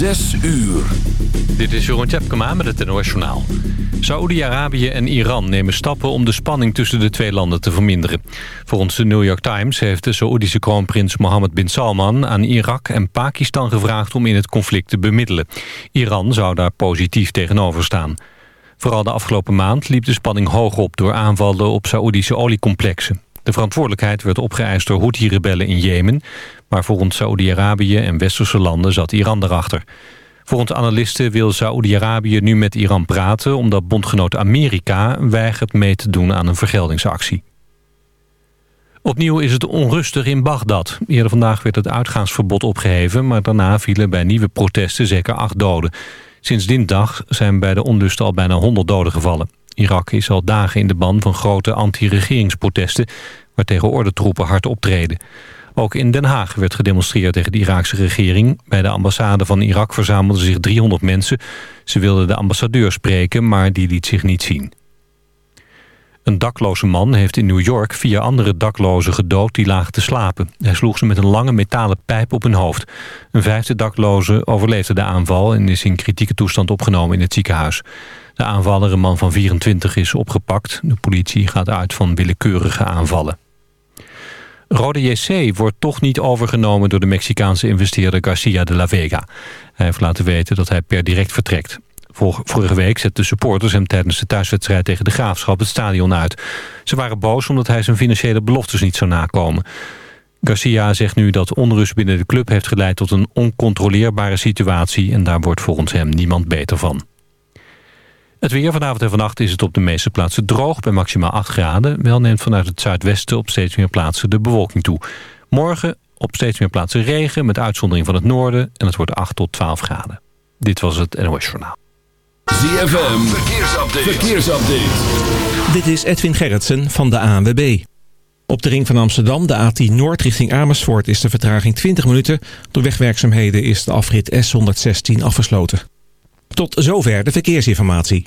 Zes uur. Dit is Jeroen Tjepkema met het NOS Journaal. Saoedi-Arabië en Iran nemen stappen om de spanning tussen de twee landen te verminderen. Volgens de New York Times heeft de Saoedische kroonprins Mohammed bin Salman aan Irak en Pakistan gevraagd om in het conflict te bemiddelen. Iran zou daar positief tegenover staan. Vooral de afgelopen maand liep de spanning hoog op door aanvallen op Saoedische oliecomplexen. De verantwoordelijkheid werd opgeëist door Houthi-rebellen in Jemen... maar volgens Saoedi-Arabië en westerse landen zat Iran erachter. Volgens analisten wil Saoedi-Arabië nu met Iran praten... omdat bondgenoot Amerika weigert mee te doen aan een vergeldingsactie. Opnieuw is het onrustig in Bagdad. Eerder vandaag werd het uitgaansverbod opgeheven... maar daarna vielen bij nieuwe protesten zeker acht doden. Sinds dinsdag zijn bij de onlusten al bijna 100 doden gevallen. Irak is al dagen in de ban van grote anti-regeringsprotesten... waar tegen troepen hard optreden. Ook in Den Haag werd gedemonstreerd tegen de Iraakse regering. Bij de ambassade van Irak verzamelden zich 300 mensen. Ze wilden de ambassadeur spreken, maar die liet zich niet zien. Een dakloze man heeft in New York vier andere daklozen gedood die lagen te slapen. Hij sloeg ze met een lange metalen pijp op hun hoofd. Een vijfde dakloze overleefde de aanval en is in kritieke toestand opgenomen in het ziekenhuis. De aanvaller, een man van 24, is opgepakt. De politie gaat uit van willekeurige aanvallen. Rode JC wordt toch niet overgenomen door de Mexicaanse investeerder Garcia de la Vega. Hij heeft laten weten dat hij per direct vertrekt. Vorige week zetten supporters hem tijdens de thuiswedstrijd tegen de Graafschap het stadion uit. Ze waren boos omdat hij zijn financiële beloftes niet zou nakomen. Garcia zegt nu dat onrust binnen de club heeft geleid tot een oncontroleerbare situatie... en daar wordt volgens hem niemand beter van. Het weer vanavond en vannacht is het op de meeste plaatsen droog... bij maximaal 8 graden. Wel neemt vanuit het zuidwesten op steeds meer plaatsen de bewolking toe. Morgen op steeds meer plaatsen regen... met uitzondering van het noorden en het wordt 8 tot 12 graden. Dit was het NOS Journaal. ZFM, verkeersupdate. verkeersupdate. Dit is Edwin Gerritsen van de ANWB. Op de ring van Amsterdam, de A10 Noord richting Amersfoort... is de vertraging 20 minuten. Door wegwerkzaamheden is de afrit S116 afgesloten. Tot zover de verkeersinformatie.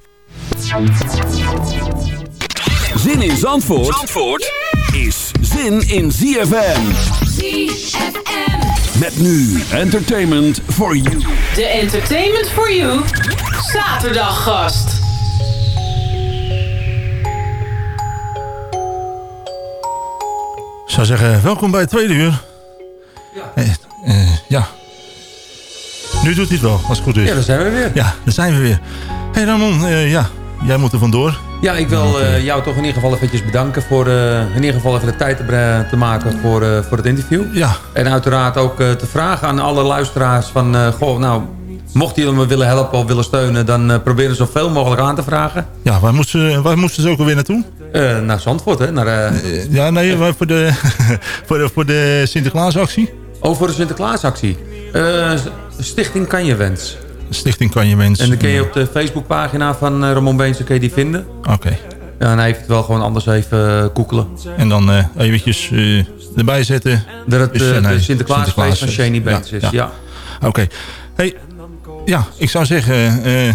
Zin in Zandvoort, Zandvoort is zin in ZFM. ZFM. Met nu entertainment for you. De Entertainment for You zaterdag gast. Ik zou zeggen, welkom bij het tweede uur. Ja. Eh, eh, ja. Nu doet hij het wel, als het goed is. Ja, daar zijn we weer. Ja, daar zijn we weer. Hé hey Ramon, uh, ja, jij moet er vandoor. Ja, ik wil uh, jou toch in ieder geval eventjes bedanken voor uh, in ieder geval even de tijd te, te maken voor, uh, voor het interview. Ja. En uiteraard ook te vragen aan alle luisteraars van, goh, nou, mochten jullie me willen helpen of willen steunen, dan proberen zoveel mogelijk aan te vragen. Ja, waar moesten, waar moesten ze ook alweer naartoe? naar Zandvoort, hè? Naar, ja, nee, voor de, voor de, voor de Sinterklaasactie? Oh, voor de Sinterklaasactie. Stichting Kan Je Wens. Stichting Kan Je Wens. En dan kun je op de Facebookpagina van uh, Ramon kun je die vinden. Oké. Ja, en hij heeft het wel gewoon anders even uh, koekelen. En dan uh, eventjes uh, erbij zetten. Dat het uh, de Sinterklaasfeest van Shani Beens is, ja. ja. Oké. Okay. Hey, ja, ik zou zeggen... eh,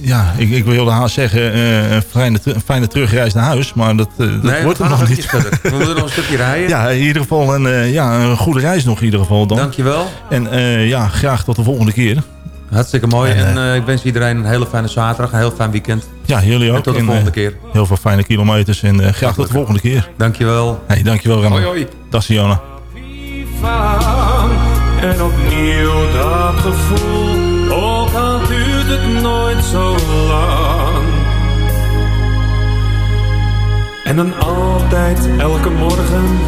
ja, ik, ik wilde haast zeggen... eh, een fijne, fijne terugreis naar huis. Maar dat, eh, dat Nee, wordt er nog niet. verder. We moeten nog een stukje rijden. Ja, in ieder geval een, eh, ja, een goede reis nog in ieder geval dan. Dankjewel. En eh, ja, graag tot de volgende keer. Hartstikke mooi. En, En eh, ik wens iedereen een hele fijne zaterdag. Een heel fijn weekend. Ja, jullie ook. En tot de En, volgende eh, keer. Heel veel fijne kilometers en eh, graag tot de volgende keer. Dankjewel. Hey, dankjewel Ramon. Hoi hoi. Dag Siona. En opnieuw dat gevoel, ook al duurt het nooit zo lang. En dan altijd, elke morgen,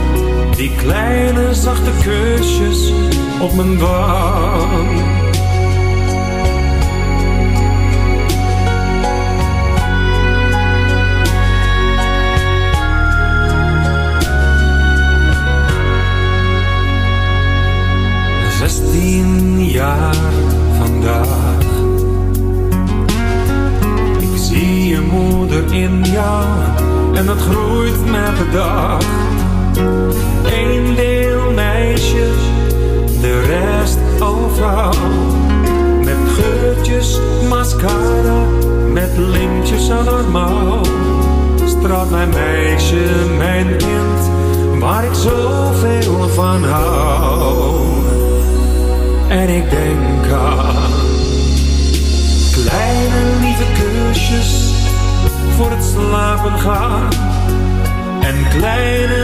die kleine zachte kusjes op mijn wang.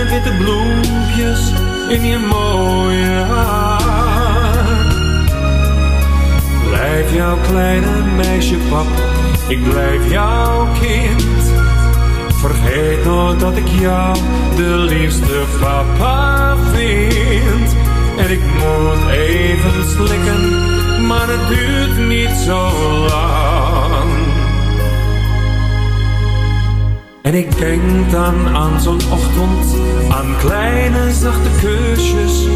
Witte bloempjes in je mooie haar. Blijf jouw kleine meisje pap, ik blijf jouw kind. Vergeet nooit dat ik jou de liefste papa vind. En ik moet even slikken, maar het duurt niet zo lang. En ik denk dan aan zo'n ochtend, aan kleine zachte kusjes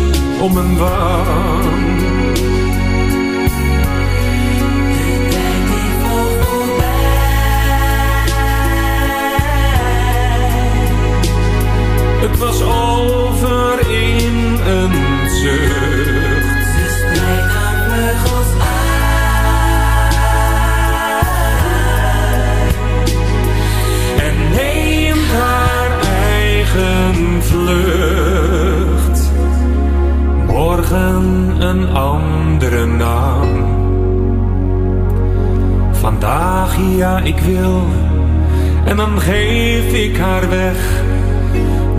om mijn wang. Het was over in een zucht. Ik wil. En dan geef ik haar weg.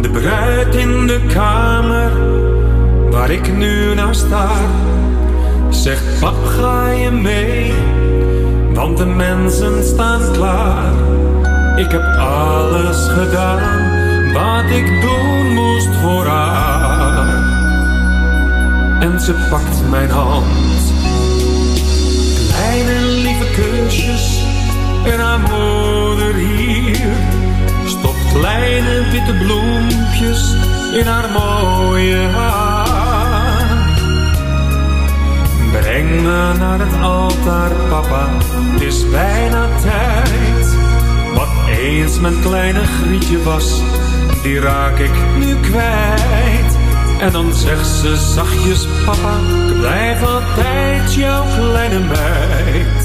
De bruid in de kamer waar ik nu naar sta. Zegt pap ga je mee, want de mensen staan klaar. Ik heb alles gedaan wat ik doen moest voor haar. En ze pakt mijn hand. Kleine lieve kusjes en haar moeder hier. Stop kleine witte bloempjes in haar mooie haar. Breng me naar het altaar, papa, het is bijna tijd. Wat eens mijn kleine grietje was, die raak ik nu kwijt. En dan zegt ze zachtjes, papa, ik blijf altijd jouw kleine meid.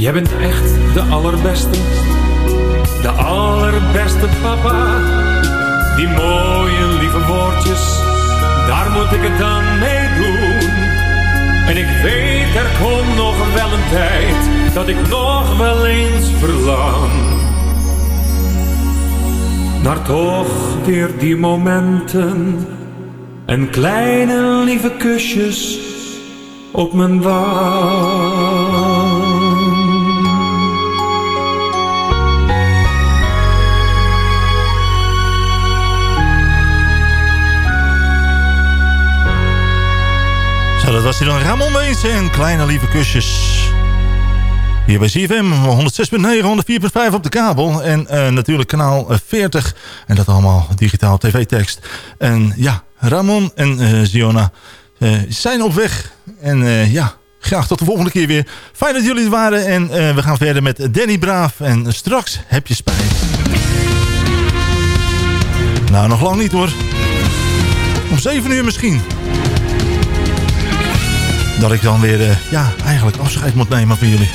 Jij bent echt de allerbeste, de allerbeste papa. Die mooie lieve woordjes, daar moet ik het dan mee doen. En ik weet, er komt nog wel een tijd, dat ik nog wel eens verlang. Naar toch weer die momenten, en kleine lieve kusjes op mijn wang. Dat was hij dan Ramon en Kleine Lieve Kusjes. Hier bij CFM, 106.9, 104.5 op de kabel. En eh, natuurlijk kanaal eh, 40. En dat allemaal digitaal tv-tekst. En ja, Ramon en eh Ziona eh, zijn op weg. En eh, ja, graag tot de volgende keer weer. Fijn dat jullie er waren. En eh, we gaan verder met Danny Braaf. En straks heb je spijt. Nou, nog lang niet hoor. Om 7 uur misschien. Dat ik dan weer, ja, eigenlijk afscheid moet nemen van jullie.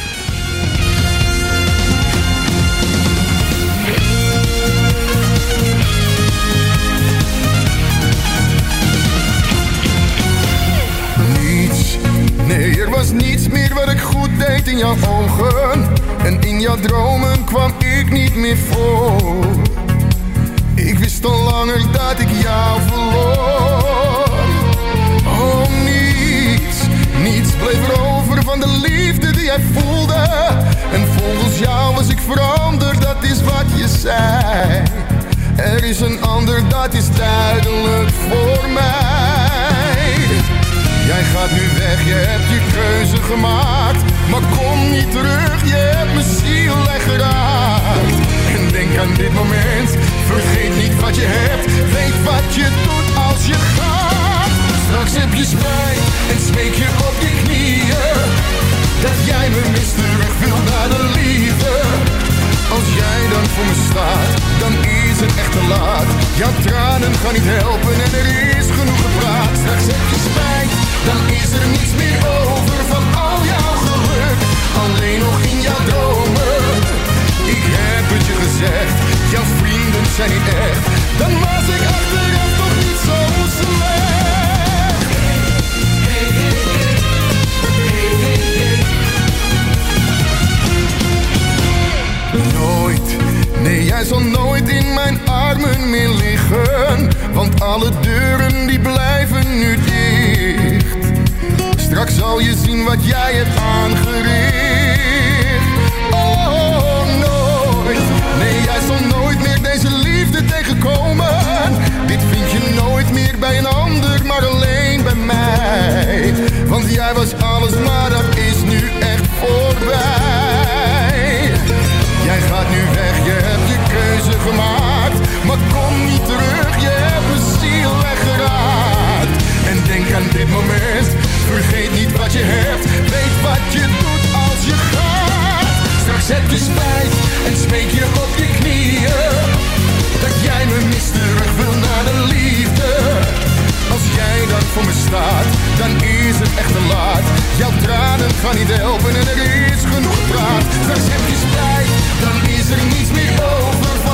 Nee, er was niets meer wat ik goed deed in jouw ogen. En in jouw dromen kwam ik niet meer voor. Ik wist al langer dat ik jou verloor. Niets, bleef er over van de liefde die jij voelde. En volgens jou was ik veranderd, dat is wat je zei. Er is een ander, dat is duidelijk voor mij. Jij gaat nu weg, je hebt je keuze gemaakt Maar kom niet terug, je hebt mijn ziel geraakt En denk aan dit moment, vergeet niet wat je hebt Weet wat je doet als je gaat Straks heb je spijt en smeek je op je knieën Dat jij me mist, terug wil naar de liefde als jij dan voor me staat, dan is het echt te laat. Jouw tranen gaan niet helpen en er is genoeg gepraat. Straks heb je spijt, dan is er niets meer over van al jouw geluk. Alleen nog in jouw dromen. Ik heb het je gezegd, jouw vrienden zijn niet echt. Dan was ik achteraf zal nooit in mijn armen meer liggen Want alle deuren die blijven nu dicht. Straks zal je zien wat jij hebt aangericht. Oh, nooit, nee jij zal nooit meer deze liefde tegenkomen. Dit vind je nooit meer bij een ander, maar alleen bij mij. Want jij was alles, maar dat is nu echt voorbij Maar kom niet terug, je hebt mijn ziel weggeraakt. En denk aan dit moment, vergeet niet wat je hebt. Weet wat je doet als je gaat. Straks heb je spijt en smeek je op je knieën. Dat jij me mist, terug wil naar de liefde. Als jij dan voor me staat, dan is het echt te laat. Jouw tranen gaan niet helpen en er is genoeg gepraat. Straks heb je spijt, dan is er niets meer over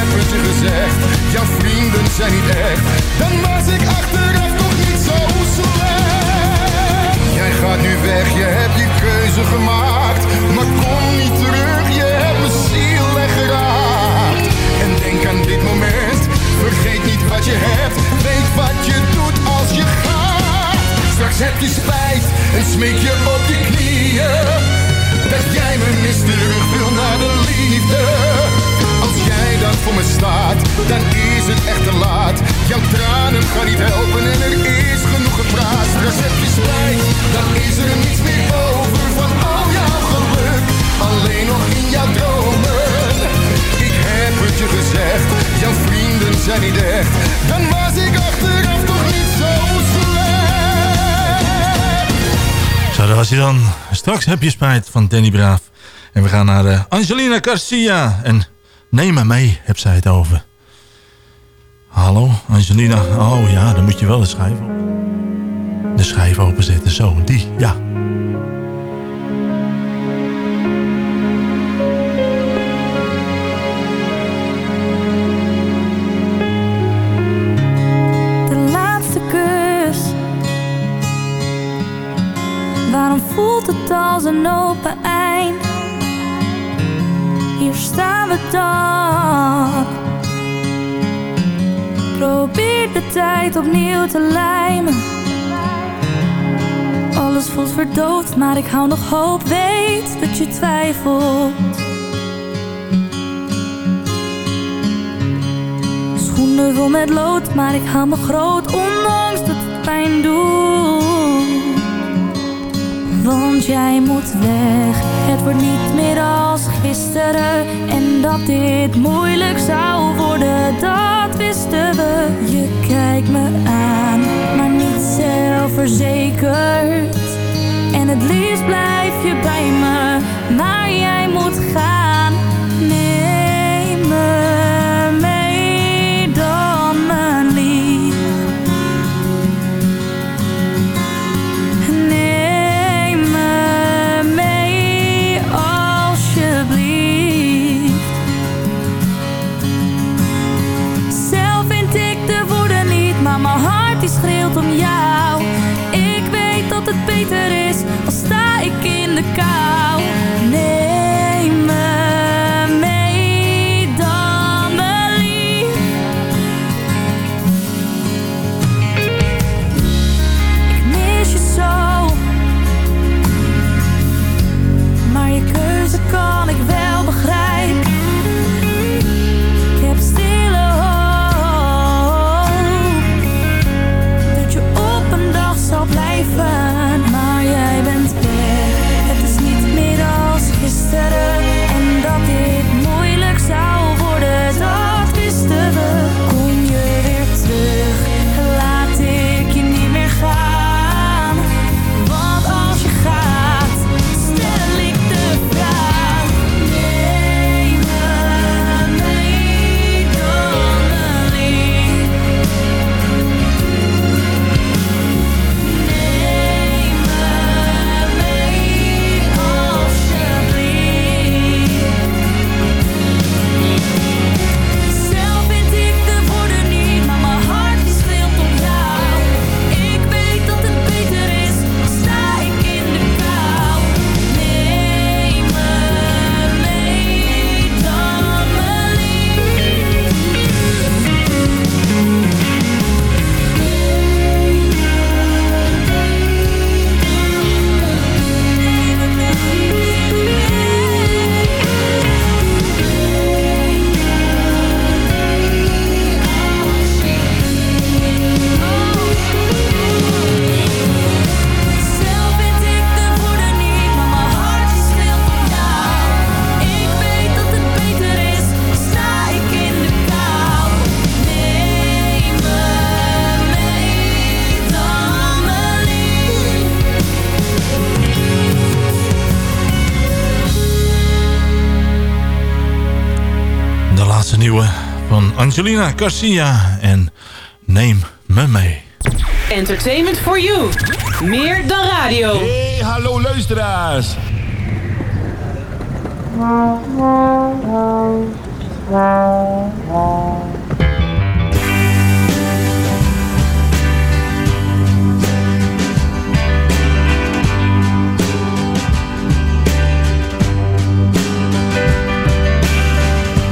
heb het je gezegd, jouw vrienden zijn niet echt. Dan was ik achteraf toch niet zo slecht. Jij gaat nu weg, je hebt je keuze gemaakt. Maar kom niet terug, je hebt mijn ziel weggeraakt. En denk aan dit moment, vergeet niet wat je hebt. Weet wat je doet als je gaat. Straks heb je spijt en smeek je op je knieën. Gaan niet helpen en er is genoeg gepraat. Je spijt, dan is er niets meer over van al jouw geluk. Alleen nog in jouw dromen. Ik heb het je gezegd, jouw vrienden zijn niet echt. Dan was ik achteraf toch niet zo slecht. Zo, daar was hij dan. Straks heb je spijt van Danny Braaf. En we gaan naar uh, Angelina Garcia. En neem me mee, heb zij het over. Hallo, Angelina. Oh ja, dan moet je wel de schijf op. De schijf openzetten, zo, die, ja. De laatste kus. Waarom voelt het als een open eind? Hier staan we dan. Probeer de tijd opnieuw te lijmen. Alles voelt verdoofd, maar ik hou nog hoop. Weet dat je twijfelt. Schoenen vol met lood, maar ik hou me groot, ondanks dat het pijn doet. Want jij moet weg, het wordt niet meer als gisteren. En dat dit moeilijk zou worden, dat wisten we. Je kijkt me aan, maar niet zelfverzekerd. En het liefst blijf je bij me, maar jij moet gaan. Angelina Garcia en Neem Me Mee. Entertainment for you. Meer dan radio. Hey, hallo luisteraars.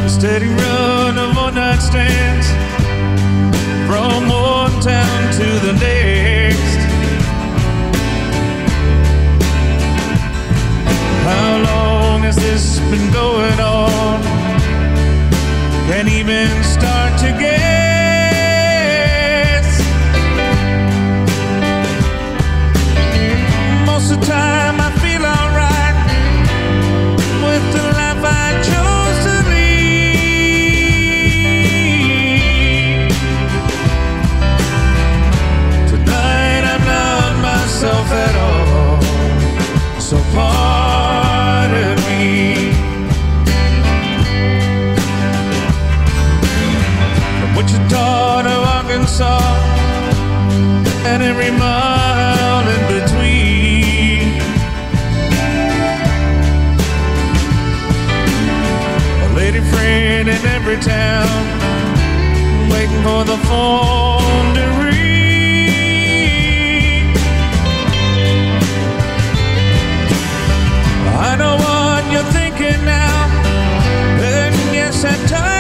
Steady run one from one town to the next. How long has this been going on? Can't even start to guess. Most of the time. Arkansas and every mile in between. A lady friend in every town, waiting for the phone to ring. I know what you're thinking now, and yes, at times.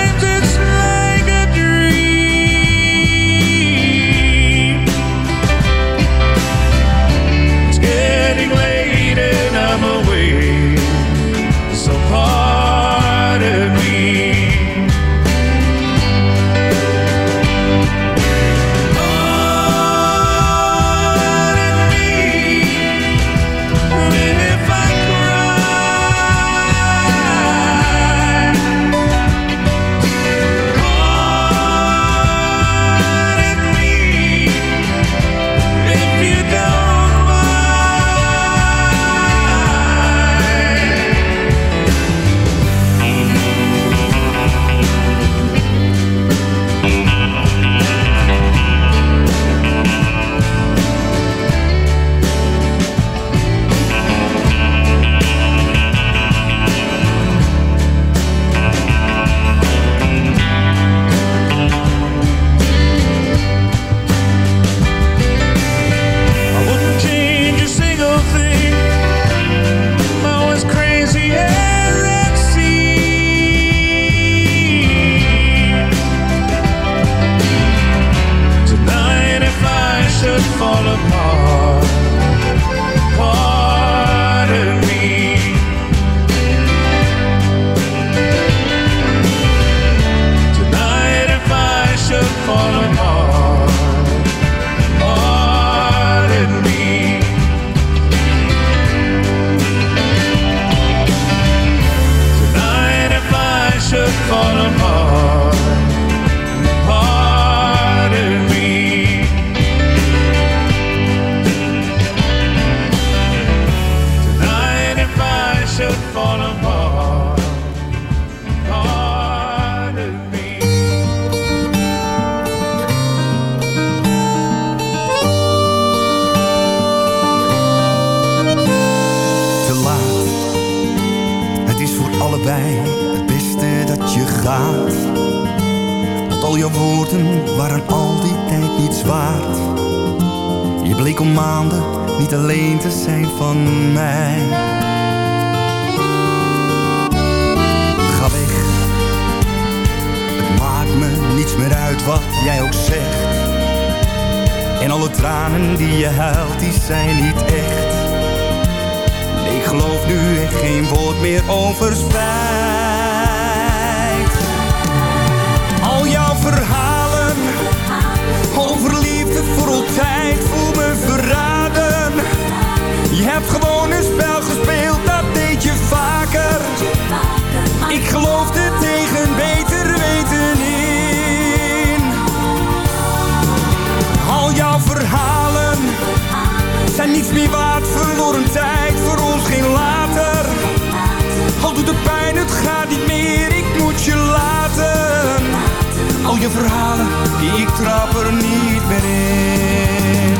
Er niet meer in.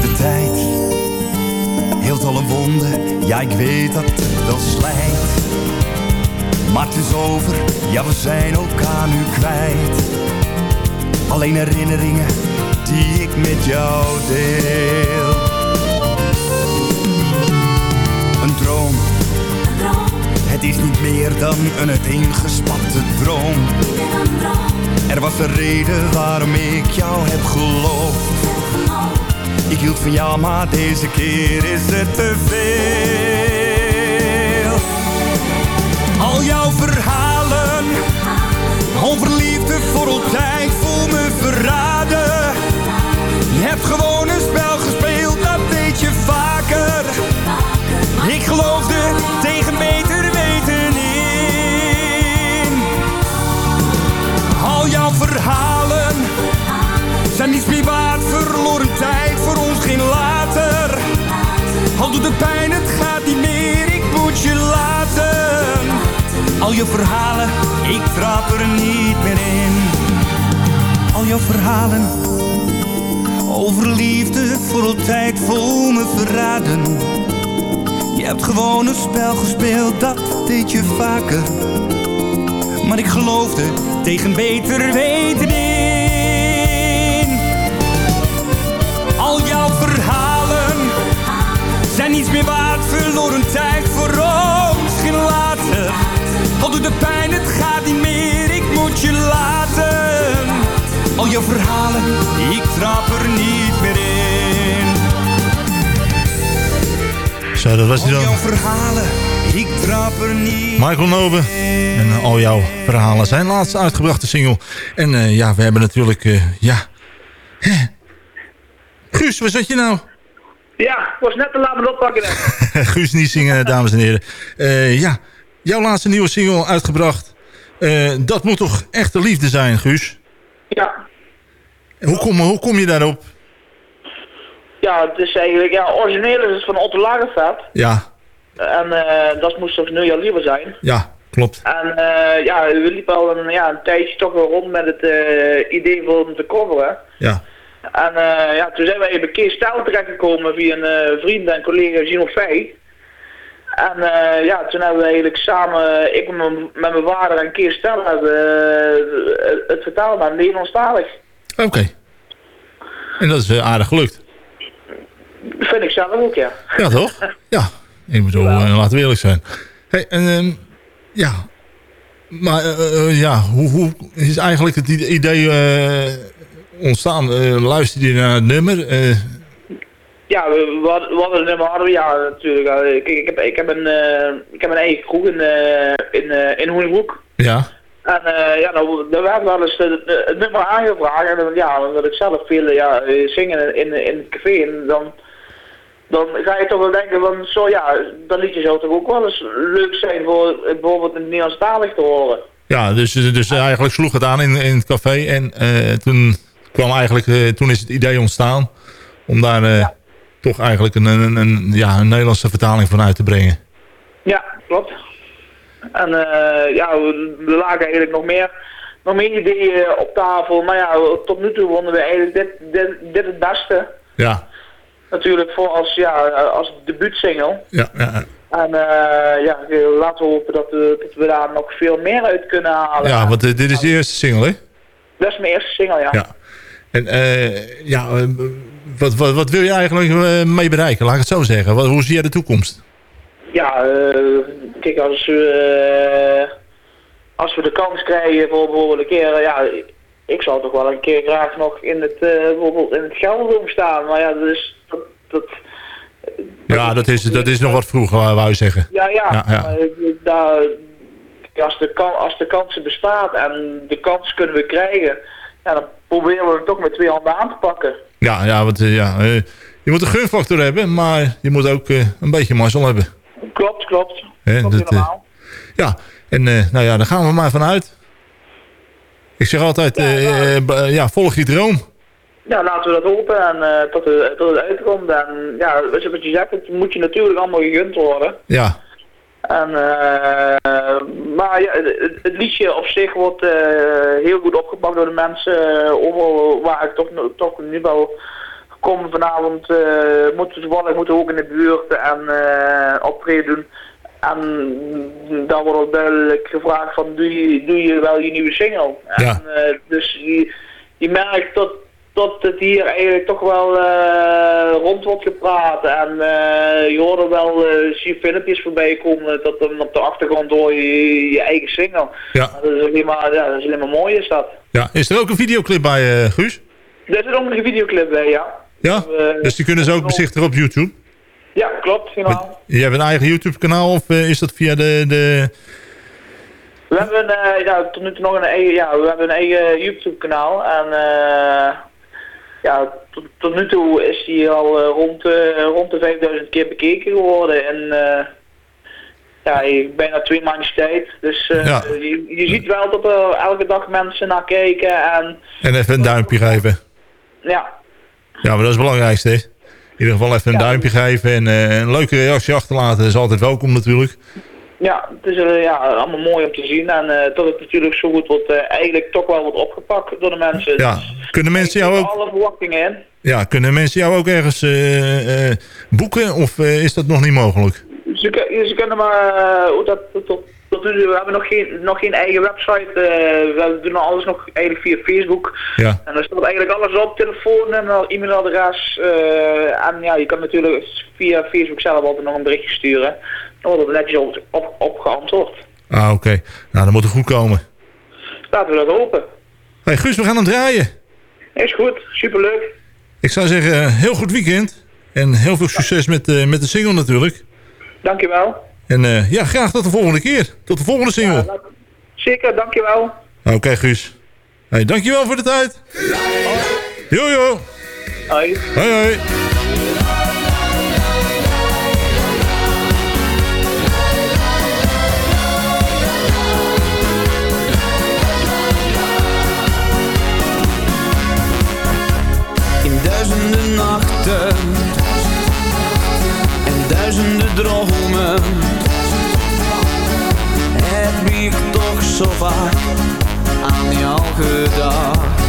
De tijd heelt alle wonden, ja ik weet dat het wel slijt. Maar het is over, ja we zijn elkaar nu kwijt. Alleen herinneringen die ik met jou deel. Een droom, het is niet meer dan een uiteengespatte droom. Er was een reden waarom ik jou heb geloofd. Ik hield van jou, maar deze keer is het te veel. Al jouw verhalen over liefde voor altijd verraden. Je hebt gewoon een spel gespeeld, dat deed je vaker. Ik geloofde tegen beter weten in. Al jouw verhalen zijn niets meer waard, verloren tijd voor ons geen later. Al doet de pijn, het gaat niet meer, ik moet je laten. Al je verhalen, ik trap er niet meer in. Al jouw verhalen over liefde voor altijd vol me verraden. Je hebt gewoon een spel gespeeld, dat deed je vaker. Maar ik geloofde tegen beter weten in. Al jouw verhalen zijn niets meer waard, verloren verhalen, ik trap er niet meer in. Zo, dat was hij Al jouw dan. verhalen, ik trap er niet Michael Noven. En eh, al jouw verhalen. Zijn laatste uitgebrachte single. En eh, ja, we hebben natuurlijk... eh, ja. Guus, waar zat je nou? Ja, ik was net te laat met oppakken. Guus niet zingen, dames en heren. Eh, ja, jouw laatste nieuwe single uitgebracht. Eh, dat moet toch echte liefde zijn, Guus? Ja. Hoe kom, hoe kom je daarop? Ja, het is eigenlijk, ja, origineel is het van Otto Lagerfeld. Ja, En eh, dat moest toch nu jaar liever zijn. ja, klopt. En eh, ja, we liepen al een, ja, een tijdje toch wel rond met het eh, idee voor hem te coveren. Ja. En ja, toen zijn wij bij Kees Stijl terechtgekomen via een vriend en collega Gino Fey. En ja, toen hebben we eigenlijk samen, ik met mijn, met mijn vader en Kees hebben het vertaald naar Nederlandstalig. Oké. En dat is eh, aardig gelukt. Vind ik zelf ook, ja. Ja, toch? Ja. Ik bedoel, eh, laten we eerlijk zijn. Hey, en, ehm, ja. Maar eh, ja, hoe, hoe is eigenlijk het ide- idee eh, ontstaan? Luister je naar het nummer? Eh, Ja, we hadden een nummer hadden we, ja, natuurlijk. Kijk, ik heb, ik heb een, eh, ik heb een eigen kroeg in, eh in, in Hoenbroek. ja. En eh, ja, nou, er werd wel eens het, nummer aangevraagd. En dan, ja, dan wil ik zelf veel ja, eh, zingen in, in het café. En dan, dan ga je toch wel denken van, zo ja, dat liedje zou toch ook wel eens leuk zijn voor eh, bijvoorbeeld het Nederlandstalig te horen. Ja, dus, dus eigenlijk sloeg het aan in, in het café. En toen kwam eigenlijk, toen is het idee ontstaan om daar toch eigenlijk een, een, een, ja, een Nederlandse vertaling van uit te brengen. Ja, klopt. En eh, ja, we- er lagen eigenlijk nog meer, nog meer ideeën op tafel. Maar ja, tot nu toe vonden we eigenlijk dit, dit, dit het beste. Ja, Natuurlijk voor als, ja, als debuutsingle. ja, ja. En eh, ja, laten we hopen dat we, dat we daar nog veel meer uit kunnen halen. ja want eh, dit is de eerste single, hè? Dat is mijn eerste single, ja. Ja. En ja, wat, wat, wat wil je eigenlijk mee bereiken? Laat ik het zo zeggen. Wat, hoe zie jij de toekomst? Ja, eh, kijk, als we, eh, als we de kans krijgen voor bijvoorbeeld een keer, eh, ja, ik zou toch wel een keer graag nog in het, bijvoorbeeld in het Gelderdoom staan. Maar ja, dat is, dat, dat, Ja, dat is, dat is nog wat vroeger, wou je zeggen. ja, ja, Ja, daar, als, de kan, als de kans bestaat en de kans kunnen we krijgen, ja, dan proberen we het toch met twee handen aan te pakken. Ja, ja, want, ja je moet een gunfactor hebben, maar je moet ook een beetje mazzel hebben. Klopt, klopt. Hè, Klopt dat, eh, helemaal. ja, en eh, nou ja, daar gaan we maar vanuit. Ik zeg altijd, eh, eh, ja, volg je droom. Ja, laten we dat hopen en tot, het, tot het uitkomt. En ja, wat je- wat je zegt, het moet je natuurlijk allemaal gegund worden. Ja, En, eh, maar ja, het, het liedje op zich wordt heel goed opgepakt door de mensen. overal waar ik toch, toch nu wel kom vanavond, eh moeten toevallig moeten ook in de buurt en eh optreden doen. En daar wordt ook duidelijk gevraagd van doe je, doe je wel je nieuwe single? Ja. En, eh, dus je, je merkt dat, dat het hier eigenlijk toch wel rond wordt gepraat. En eh, je hoort er wel, eh, zie je filmpjes voorbij komen dat dan op de achtergrond hoor je je eigen single. Ja. Dat is alleen maar, ja, dat is alleen maar mooi is dat. ja. Is er ook een videoclip bij, Guus? Er zit ook een videoclip bij, ja. Ja? Eh, Dus die kunnen ze ook bezichtigen op YouTube? Ja, klopt, helemaal. Je hebt een eigen YouTube kanaal of eh, is dat via de... de... We hebben eh, ja, tot nu toe nog een eigen, ja, we hebben een eigen YouTube kanaal en eh, ja, tot, tot nu toe is die al eh, rond, rond de 5000 keer bekeken geworden en ja, bijna twee maanden tijd. Dus Ja. je, je ziet wel dat er elke dag mensen naar kijken en En even een duimpje geven. ja, Ja, maar dat is het belangrijkste. hè? In ieder geval even een duimpje geven en eh, een leuke reactie achterlaten. is altijd welkom natuurlijk. ja, het is eh, ja, allemaal mooi om te zien en eh, dat het natuurlijk zo goed wordt, eigenlijk toch wel wordt opgepakt door de mensen. Ja, kunnen mensen jou ook, Alle verwachtingen in. ja, kunnen mensen jou ook ergens boeken of is dat nog niet mogelijk? Ze, ze kunnen maar, hoe dat, tot, tot, tot nu toe, we hebben nog geen, nog geen eigen website, eh, we doen alles nog eigenlijk via Facebook. Ja. En daar staat eigenlijk alles op, telefoonnummer, e-mailadres, eh, en ja, je kan natuurlijk via Facebook zelf altijd nog een berichtje sturen. Dan wordt er netjes op, op, op geantwoord. Ah, oké. Nou, dat moet er goed komen. Laten we dat hopen. Hey Guus, we gaan hem draaien. Is goed, superleuk. Ik zou zeggen, eh, heel goed weekend. En heel veel succes met, eh, met de single natuurlijk. Dankjewel. En eh, ja, graag tot de volgende keer. Tot de volgende single. Zeker, dankjewel. Oké, Guus. Hey, dankjewel voor de tijd. Jo, jo. Hoi. Hoi, hoi. In duizenden nachten en duizenden dromen zo vaak aan jou gedacht.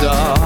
Gedacht.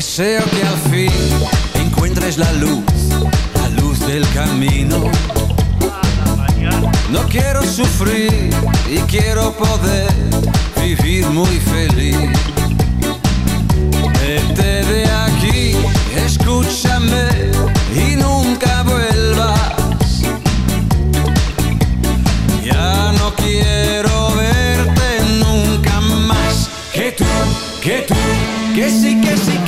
Deseo que al fin encuentres la luz, la luz del camino. No quiero sufrir y quiero poder vivir muy feliz. Vete de aquí, escúchame y nunca vuelvas. Ya no quiero verte nunca más. Que tú, que tú, que sí, que sí,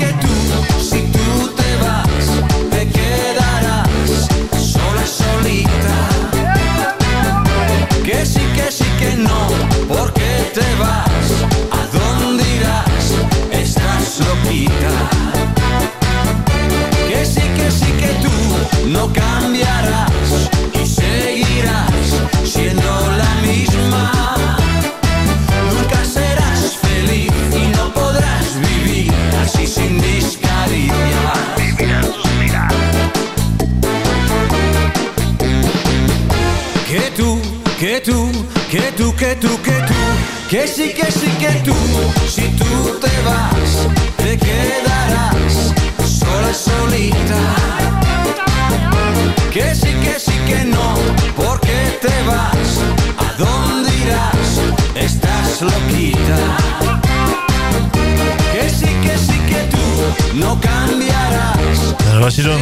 cambiarás y seguirás siendo la misma. Nunca serás feliz y no podrás vivir así sin mis caricias. Que tú, que tú, que tú, que tú, que tú, que sí, que sí, que tú, si tú te vas, te quedarás sola, solita. Que sí, que sí, que no, porque te vas, ¿a dónde irás? Estás loquita. Que sí, que sí, que tú no cambiarás. Daar was hij dan.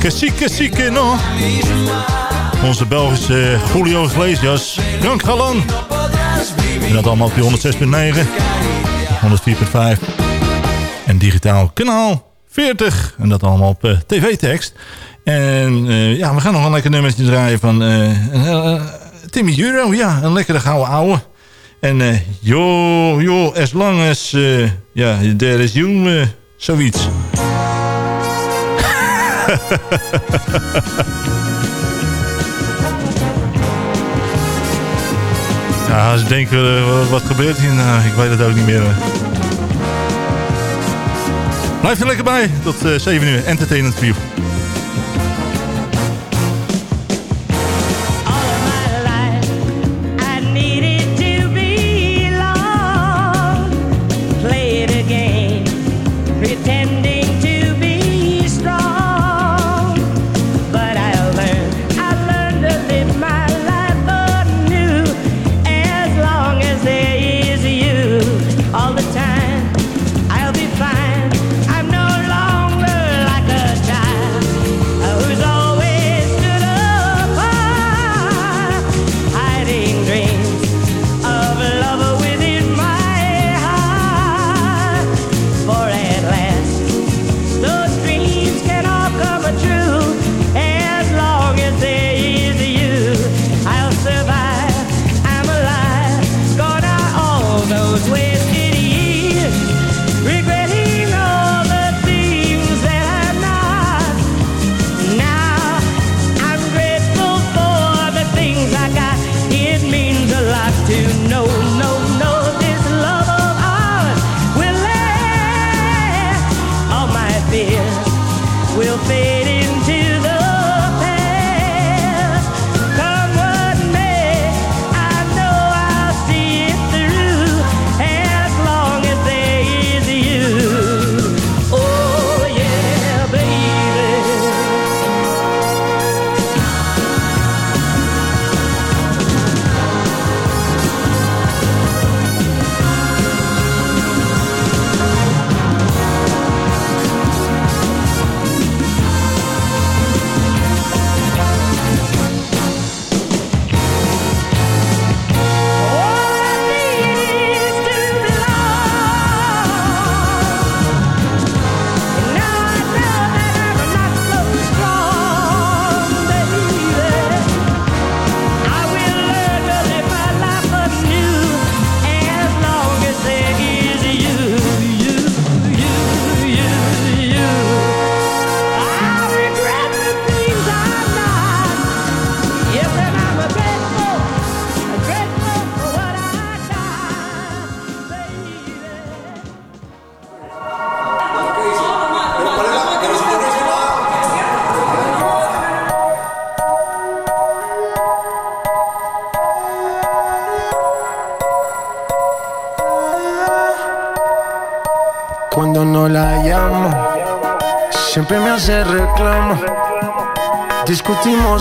Kasieke, sieke, no. Onze Belgische Julio Iglesias. Jan Galan. En dat allemaal op die 106.9. 104.5. En digitaal kanaal 40. En dat allemaal op eh, tv-tekst. En eh, ja, we gaan nog een lekker nummertje draaien van eh, Timmy Euro. Ja, een lekkere gouden ouwe. En joh, joh, as long as ja, there is you, zoiets. Ja, ze denken, wat- gebeurt hier? Nou, ik weet het ook niet meer. Blijf er lekker bij. Tot eh 7 uur. Entertainment View.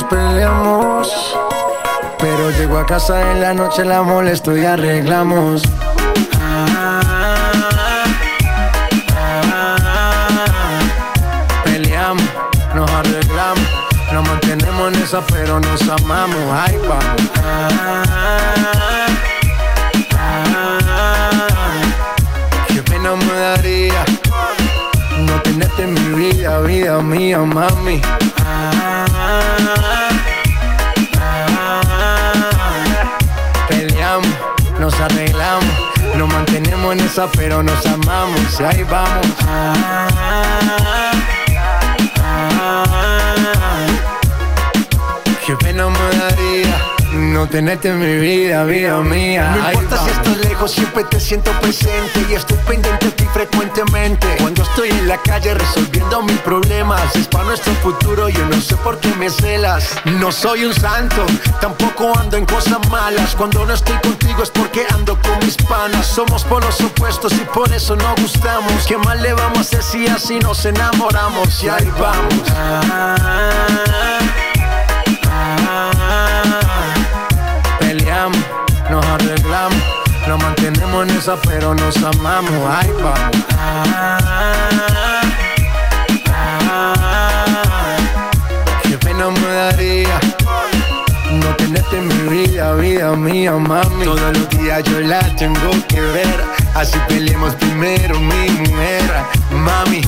Peleamos. Pero llego a casa en la noche, la molesto y arreglamos. Peleamos, nos arreglamos. Nos mantenemos en esa, pero nos amamos. Ay, vamos. Qué pena me daría no tenerte en mi vida, vida mía, mami. Mantenemos en esa, pero nos amamos. Y ahí vamos. Qué no tenerte en mi vida, vida mía. No importa si estoy lejos, siempre te siento presente y estoy pendiente de ti frecuentemente. Cuando estoy en la calle resolviendo mis problemas, es para nuestro futuro, yo no sé por qué me celas. No soy un santo, tampoco ando en cosas malas. Cuando no estoy contigo es porque ando con mis panas. Somos polos opuestos y por eso no gustamos. ¿Qué mal le vamos a hacer si así nos enamoramos? Y ahí vamos. Peleamos, nos arreglamos, nos mantenemos en esa, pero nos amamos. Ay, vamos. Qué pena me daría no tenerte en mi vida, vida mía, mami. Todos los días yo la tengo que ver, así peleemos primero, mi mujer. Mami,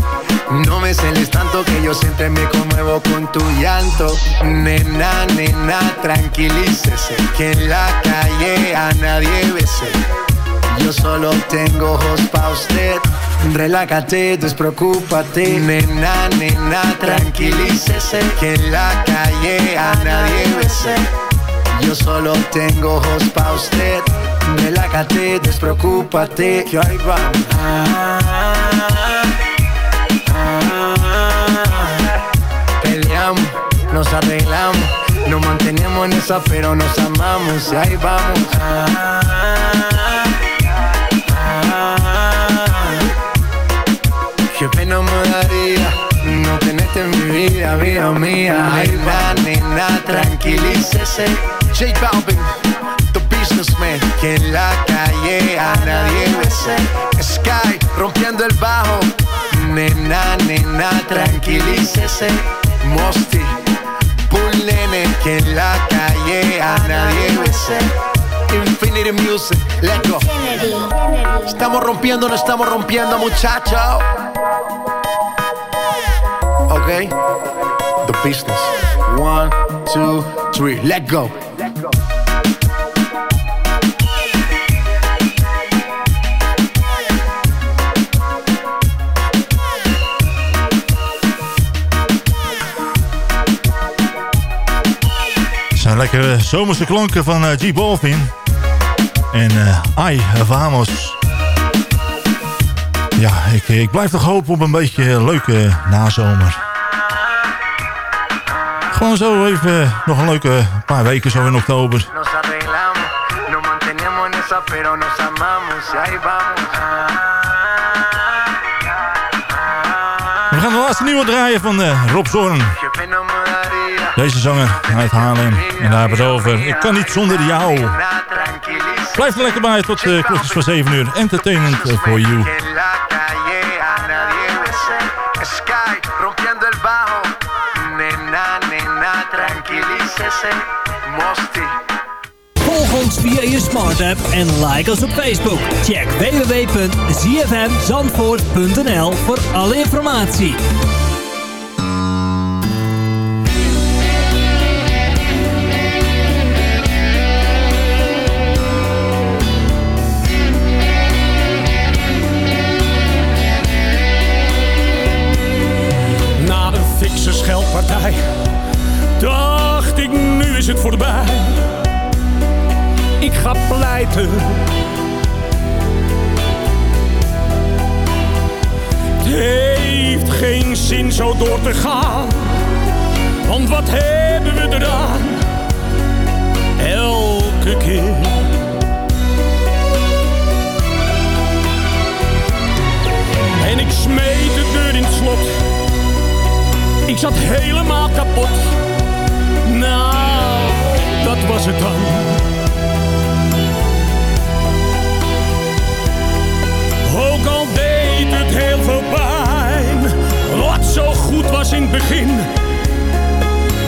no me celes tanto que yo siempre me conmuevo con tu llanto. Nena, nena, tranquilícese, que en la calle a nadie bese. Yo solo tengo ojos pa' usted. Relájate, despreocúpate. Nena, nena, tranquilícese. Que en la calle a nadie bese. Yo solo tengo ojos pa' usted. Relájate, despreocúpate. Que ahí vamos. Nos arreglamos. Nos mantenemos en esa, pero nos amamos. Y ahí vamos. Qué pena me daría no tenerte en mi vida, vida mía. Ay, la nena, tranquilícese. J Balvin, the businessman. Que en la calle a nadie bese. Sky, rompiendo el bajo. Nena, nena, tranquilícese. Mosty, Bull. Que en la calle a nadie bese. Infinity Music, let's go. Estamos rompiendo, no estamos rompiendo, muchachos. Okay? The business. One, two, three, let go. Lekkere zomerse klanken van eh, G. Balvin. En eh Ai Vamos. Ja, ik, ik blijf toch hopen op een beetje leuke nazomer. Gewoon zo even eh, nog een leuke paar weken zo in oktober. Pero nos amamos. Y ahí vamos. We gaan de laatste nieuwe draaien van eh, Rob Zorn. Deze zanger uit Haarlem. En daar hebben we het over. Ik kan niet zonder jou. Blijf er lekker bij tot uh, klokjes van 7 uur. Entertainment eh, for you. Sky. Volg ons via je smart app en like ons op Facebook. Check www.zfmzandvoort.nl voor alle informatie. Scheldpartij dacht ik nu is het voorbij. Ik ga pleiten. Het heeft geen zin zo door te gaan. Want wat hebben we eraan? Elke keer. En ik zat helemaal kapot. Nou, dat was het dan. Ook al deed het heel veel pijn, wat zo goed was in het begin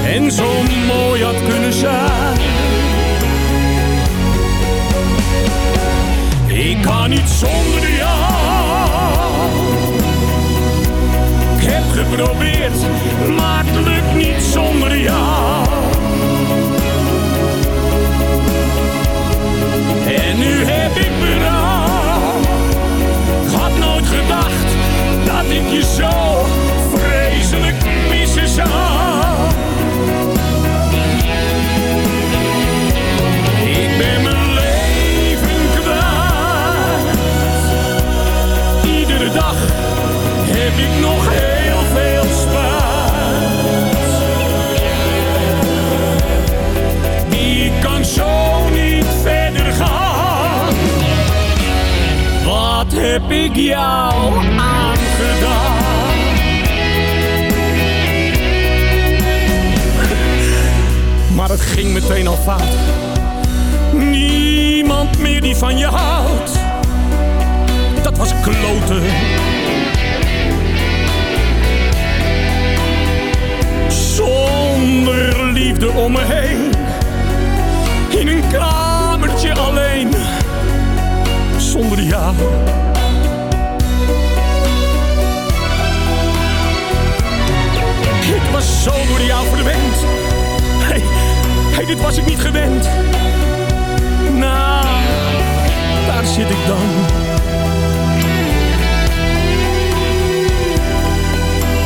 en zo mooi had kunnen zijn. Ik kan niet zonder jou. Geprobeerd, maar het lukt niet zonder jou. En nu heb ik berouw. Ik had nooit gedacht dat ik je zo vreselijk missen zou. Ik ben mijn leven kwijt. Iedere dag heb ik nog ik jou aangedaan? Maar het ging meteen al fout. Niemand meer die van je houdt. Dat was kloten. Zonder liefde om me heen. In een kamertje alleen. Zonder jou. Zo door jou verwend. Hey, hey, dit was ik niet gewend. Nou, daar zit ik dan.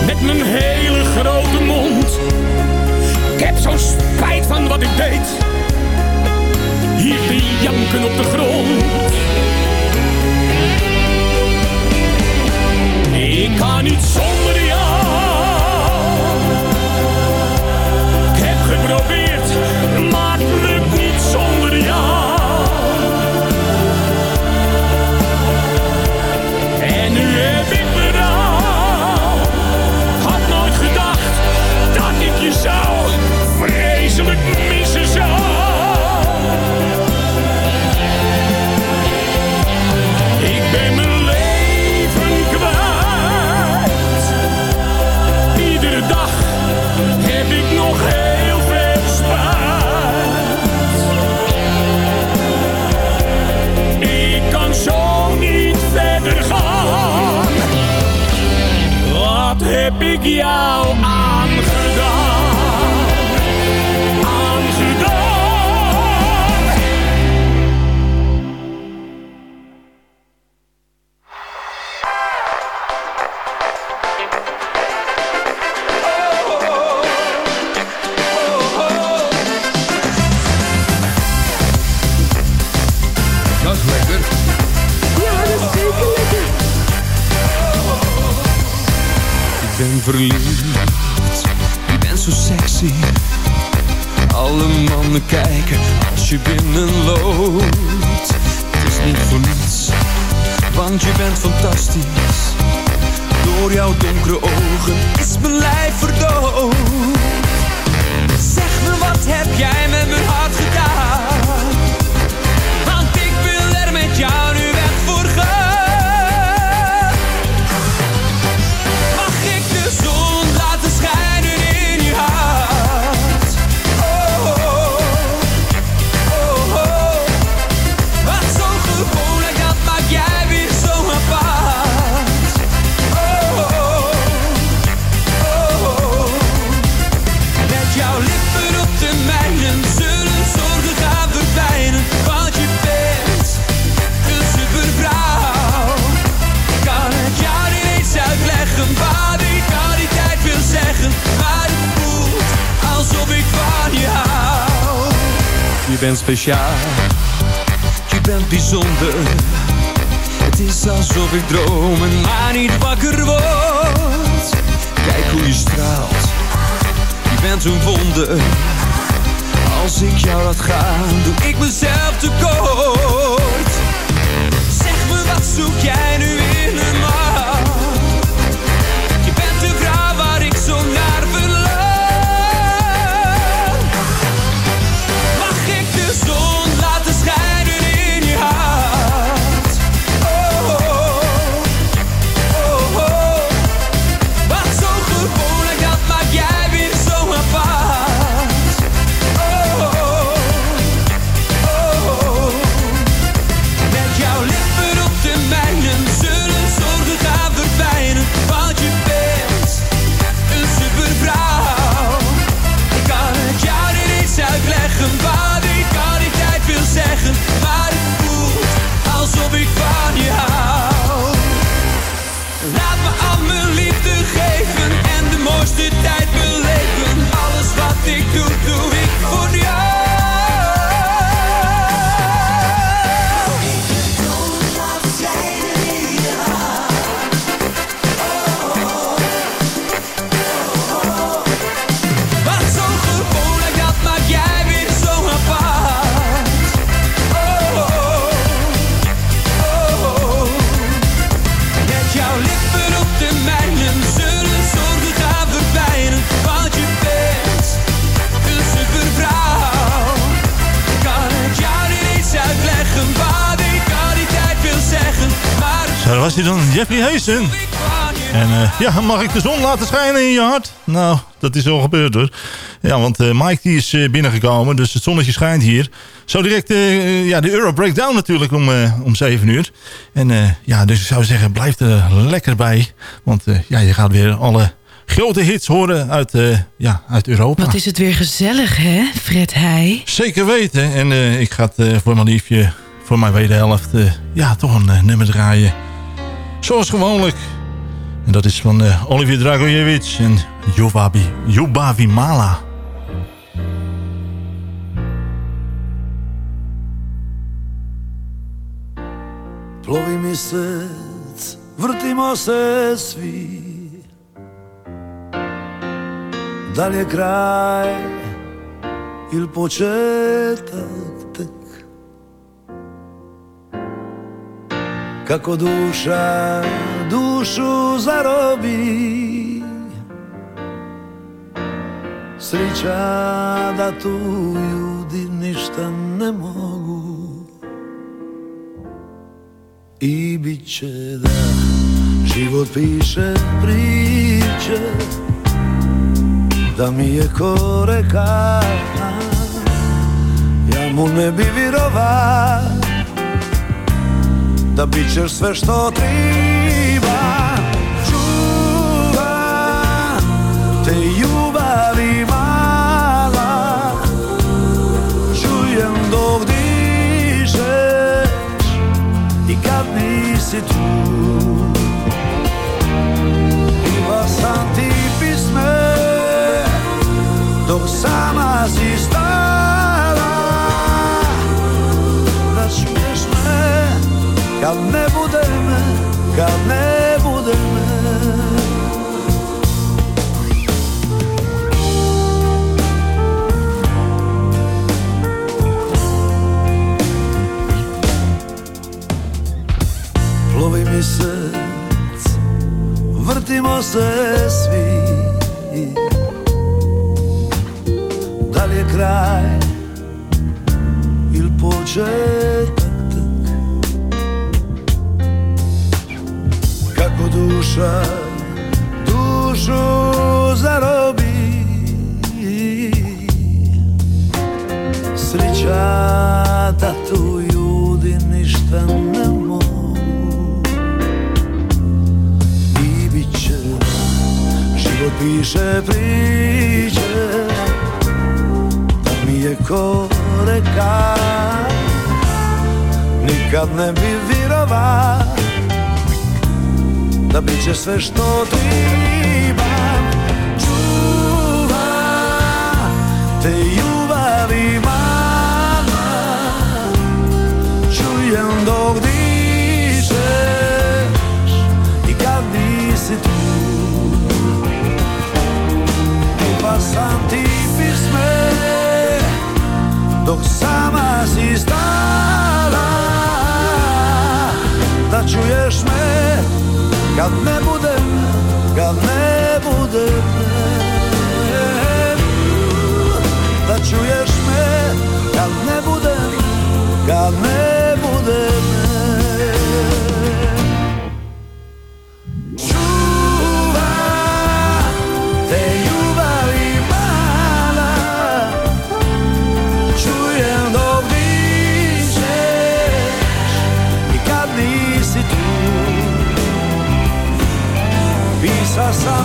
Met mijn hele grote mond. Ik heb zo'n spijt van wat ik deed. Hier te janken op de grond. Ik kan niet zonder Wat een wonder. Als ik jou laat gaan, doe ik mezelf tekort. Zeg me, wat zoek jij nu in een vrouw was hij dan, Jeffrey Heesen. En eh, ja, mag ik de zon laten schijnen in je hart? Nou, dat is al gebeurd hoor. Ja, want eh, Mike die is eh, binnengekomen, dus het zonnetje schijnt hier. Zo direct ja, de Euro Breakdown natuurlijk om, om 7 uur. En ja, dus ik zou zeggen, blijf er lekker bij. Want ja, je gaat weer alle grote hits horen uit, ja, uit Europa. Wat is het weer gezellig, hè, Fred Heij? Zeker weten. En ik ga het voor mijn liefje, voor mijn wederhelft, ja, toch een nummer draaien. Zoals gewoonlijk. En dat is van eh, Olivier Dragojevic en Jobabi, Jobavi Mala. Plovi mjesec, vrtimo se svi Da li je kraj ili početak Kako duša dušu zarobi Srića da tu ljudi ništa ne mogu. I bit će da život piše priče Da mi je ko reka Ja mu ne bi Da bit ćeš sve što triba. Čuva te ljubavi mala. Čujem dok dišeš i kad nisi tu. Ima sam ti pisme dok sama si stala kad ne bude me, kad ne bude me. Plovi mjesec, vrtimo se svi. Da li je kraj ili početak duša dušu zarobi. Srića da tu ljudi ništa ne mogu. I bit će život piše priče Da mi je ko reka Nikad ne bi Da bit će sve što trebam Čuva te ljubavi mala Čujem dok dišeš I kad nisi tu. Pa sam ti pisme Dok sama si stala Da čuješ me Kad ne budem Kad ne budem Da čuješ me. Kad ne budem Kad ne budem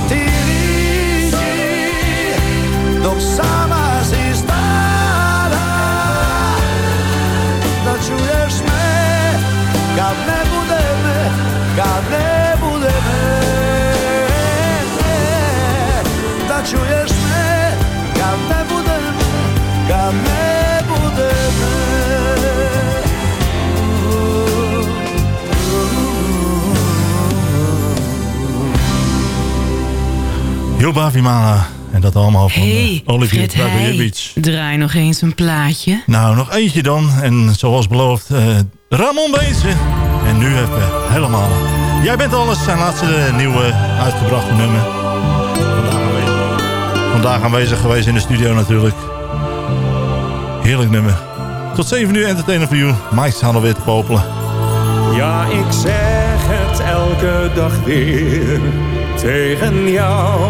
Ti riječi Dok sama Mala. En dat allemaal van Hey, eh, Olivier Dragojevic. draai nog eens een plaatje. Nou, nog eentje dan. En zoals beloofd, eh, Ramon Bezen. En nu even helemaal. Jij bent alles. Zijn laatste nieuwe uitgebrachte nummer. Vandaag aanwezig, vandaag aanwezig geweest in de studio natuurlijk. Heerlijk nummer. Tot 7 uur entertainer voor you. Mike staan alweer te popelen. Ja, ik zeg het elke dag weer tegen jou.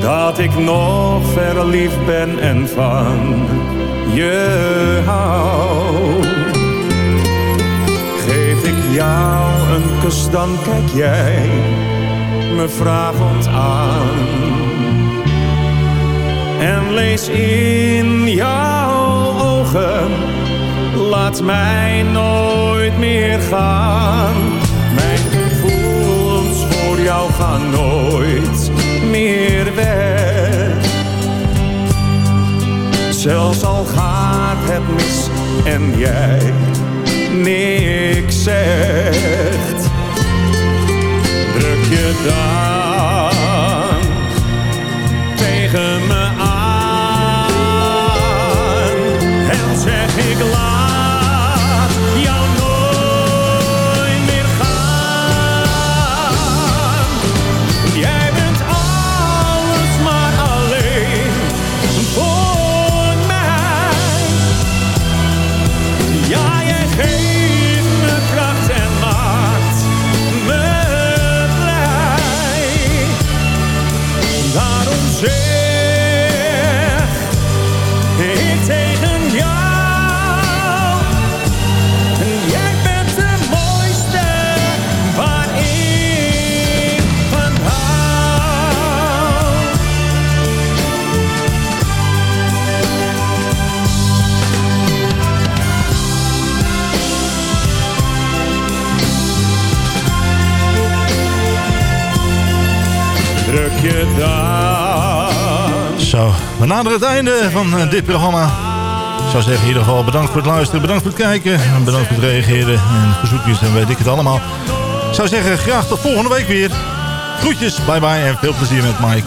Dat ik nog verliefd ben en van je hou. Geef ik jou een kus, dan kijk jij me vragend aan. En lees in jouw ogen, laat mij nooit meer gaan. Gaan nooit meer weg. Zelfs al gaat het mis en jij niks zegt. Druk je dan we het einde van eh, dit programma. Ik zou zeggen in ieder geval bedankt voor het luisteren, bedankt voor het kijken. En bedankt voor het reageren en verzoekjes en weet ik het allemaal. Ik zou zeggen graag tot volgende week weer. Groetjes, bye bye en veel plezier met Mike.